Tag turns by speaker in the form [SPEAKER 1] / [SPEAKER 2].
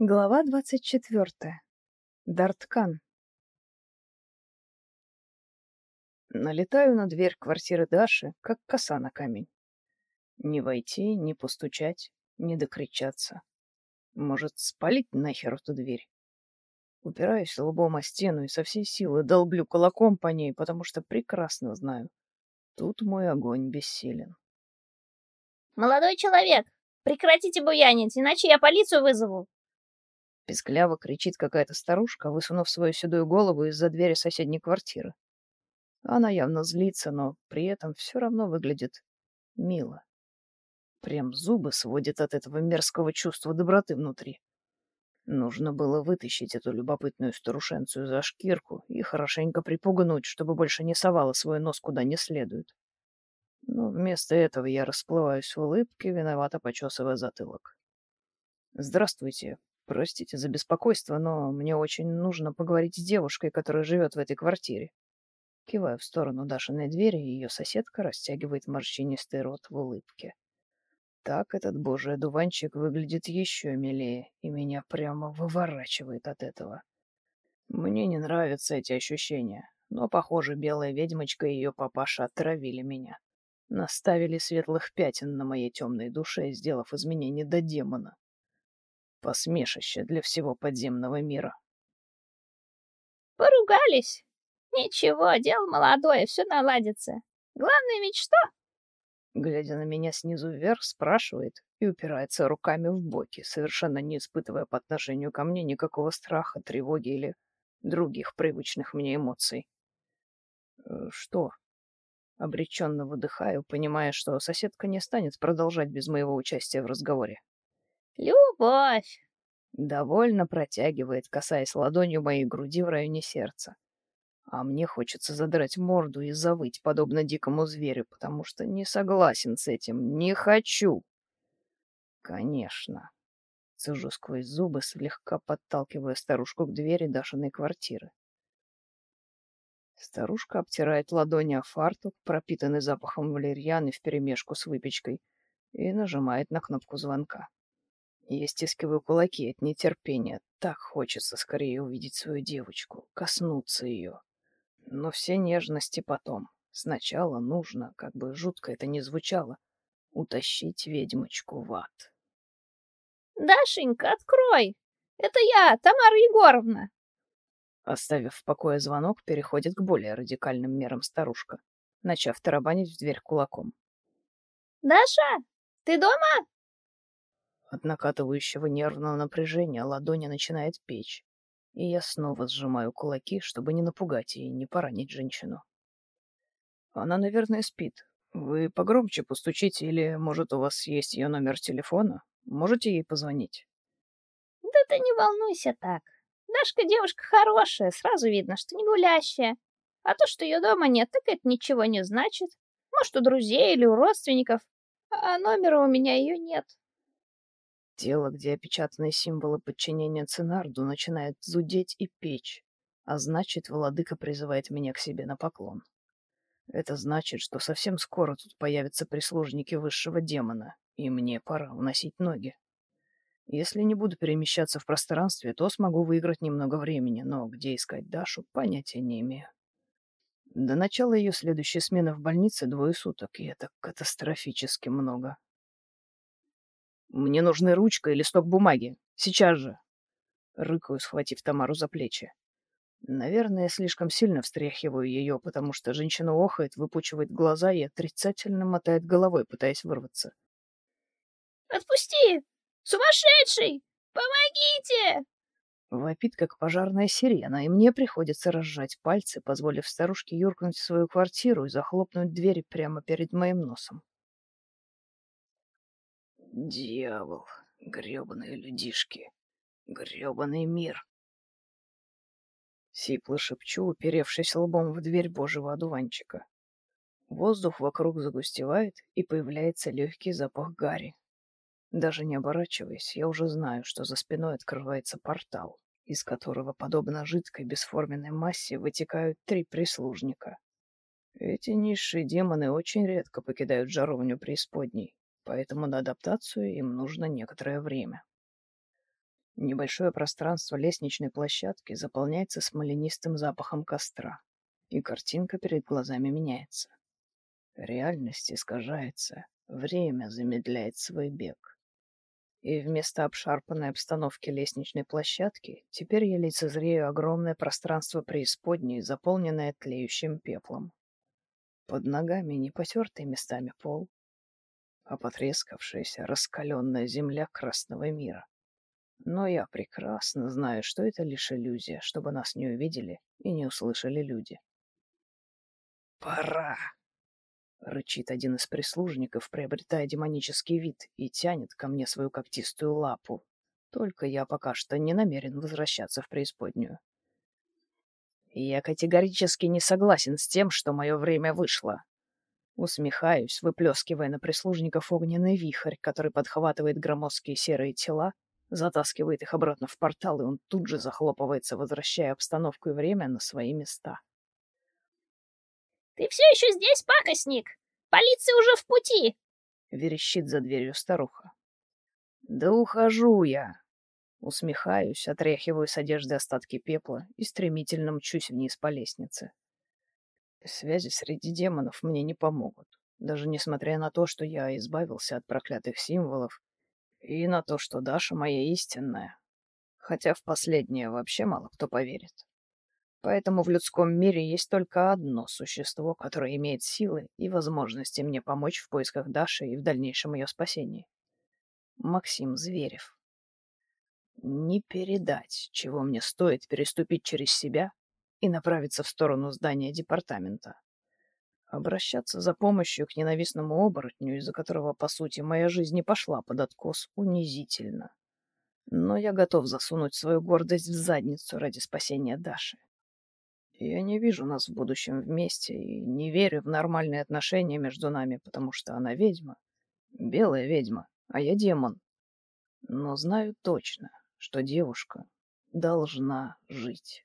[SPEAKER 1] Глава двадцать четвертая. Дарткан. Налетаю на дверь квартиры Даши, как коса на камень. Не войти, не постучать, не докричаться. Может, спалить нахер эту дверь? Упираюсь лбом о стену и со всей силы долблю кулаком по ней, потому что прекрасно знаю. Тут мой огонь бессилен.
[SPEAKER 2] «Молодой человек, прекратите буянить, иначе я полицию вызову!»
[SPEAKER 1] Пискляво кричит какая-то старушка, высунув свою седую голову из-за двери соседней квартиры. Она явно злится, но при этом все равно выглядит мило. Прям зубы сводит от этого мерзкого чувства доброты внутри. Нужно было вытащить эту любопытную старушенцию за шкирку и хорошенько припугнуть, чтобы больше не совала свой нос куда не следует. Но вместо этого я расплываюсь в улыбке, виновато почесывая затылок. «Здравствуйте. Простите за беспокойство, но мне очень нужно поговорить с девушкой, которая живет в этой квартире. Киваю в сторону Дашиной двери, и ее соседка растягивает морщинистый рот в улыбке. Так этот божий одуванчик выглядит еще милее, и меня прямо выворачивает от этого. Мне не нравятся эти ощущения, но, похоже, белая ведьмочка и ее папаша отравили меня. Наставили светлых пятен на моей темной душе, сделав из меня не до демона. Посмешище для всего подземного мира.
[SPEAKER 2] Поругались. Ничего, дело молодое, все наладится. Главное ведь что?
[SPEAKER 1] Глядя на меня снизу вверх, спрашивает и упирается руками в боки, совершенно не испытывая по отношению ко мне никакого страха, тревоги или других привычных мне эмоций. «Э, «Что?» Обреченно выдыхаю, понимая, что соседка не станет продолжать без моего участия в разговоре.
[SPEAKER 2] Любовь.
[SPEAKER 1] Довольно протягивает, касаясь ладонью моей груди в районе сердца. А мне хочется задрать морду и завыть, подобно дикому зверю, потому что не согласен с этим, не хочу. Конечно. Цежу сквозь зубы, слегка подталкивая старушку к двери Дашиной квартиры. Старушка обтирает ладони о фартук, пропитанный запахом валерьяны вперемешку с выпечкой, и нажимает на кнопку звонка. Я стискиваю кулаки от нетерпения. Так хочется скорее увидеть свою девочку, коснуться ее. Но все нежности потом. Сначала нужно, как бы жутко это ни звучало, утащить ведьмочку в ад.
[SPEAKER 2] «Дашенька, открой! Это я, Тамара Егоровна!»
[SPEAKER 1] Оставив в покое звонок, переходит к более радикальным мерам старушка, начав тарабанить в дверь кулаком.
[SPEAKER 2] «Даша, ты дома?»
[SPEAKER 1] От накатывающего нервного напряжения ладони начинает печь, и я снова сжимаю кулаки, чтобы не напугать и не поранить женщину. Она, наверное, спит. Вы погромче постучите или, может, у вас есть ее номер телефона? Можете ей позвонить?
[SPEAKER 2] Да ты не волнуйся так. Дашка девушка хорошая, сразу видно, что не гулящая. А то, что ее дома нет, так это ничего не значит. Может, у друзей или у родственников. А номера у меня ее нет.
[SPEAKER 1] Тело, где опечатаны символы подчинения Ценарду, начинает зудеть и печь, а значит, владыка призывает меня к себе на поклон. Это значит, что совсем скоро тут появятся прислужники высшего демона, и мне пора уносить ноги. Если не буду перемещаться в пространстве, то смогу выиграть немного времени, но где искать Дашу, понятия не имею. До начала ее следующей смены в больнице двое суток, и это катастрофически много. Мне нужны ручка и листок бумаги. Сейчас же. Рыкаю, схватив Тамару за плечи. Наверное, слишком сильно встряхиваю ее, потому что женщина охает, выпучивает глаза и отрицательно мотает головой, пытаясь вырваться.
[SPEAKER 2] «Отпусти! Сумасшедший! Помогите!»
[SPEAKER 1] Вопит, как пожарная сирена, и мне приходится разжать пальцы, позволив старушке юркнуть в свою квартиру и захлопнуть двери прямо перед моим носом. Дьявол, грёбаные людишки, грёбаный мир. Сипло шепчу, уперевшись лбом в дверь божьего одуванчика. Воздух вокруг загустевает, и появляется легкий запах гари. Даже не оборачиваясь, я уже знаю, что за спиной открывается портал, из которого, подобно жидкой бесформенной массе, вытекают три прислужника. Эти низшие демоны очень редко покидают жаровню преисподней, поэтому на адаптацию им нужно некоторое время. Небольшое пространство лестничной площадки заполняется смоленистым запахом костра, и картинка перед глазами меняется. Реальность искажается, время замедляет свой бег. И вместо обшарпанной обстановки лестничной площадки теперь я лицезрею огромное пространство преисподней, заполненное тлеющим пеплом. Под ногами не потертый местами пол, а потрескавшаяся раскаленная земля красного мира. Но я прекрасно знаю, что это лишь иллюзия, чтобы нас не увидели и не услышали люди. «Пора!» — рычит один из прислужников, приобретая демонический вид, и тянет ко мне свою когтистую лапу. Только я пока что не намерен возвращаться в преисподнюю. Я категорически не согласен с тем, что мое время вышло. Усмехаюсь, выплескивая на прислужников огненный вихрь, который подхватывает громоздкие серые тела затаскивает их обратно в портал, и он тут же захлопывается, возвращая обстановку и время на свои места.
[SPEAKER 2] «Ты все еще здесь, пакостник? Полиция уже в пути!»
[SPEAKER 1] — верещит за дверью старуха. «Да ухожу я!» Усмехаюсь, отряхиваю с одежды остатки пепла и стремительно мчусь вниз по лестнице. Связи среди демонов мне не помогут, даже несмотря на то, что я избавился от проклятых символов и на то, что Даша моя истинная. Хотя в последнее вообще мало кто поверит. Поэтому в людском мире есть только одно существо, которое имеет силы и возможности мне помочь в поисках Даши и в дальнейшем ее спасении. Максим Зверев. Не передать, чего мне стоит переступить через себя и направиться в сторону здания департамента. Обращаться за помощью к ненавистному оборотню, из-за которого, по сути, моя жизнь не пошла под откос, унизительно. Но я готов засунуть свою гордость в задницу ради спасения Даши. Я не вижу нас в будущем вместе и не верю в нормальные отношения между нами, потому что она ведьма, белая ведьма, а я демон. Но знаю точно, что девушка должна жить.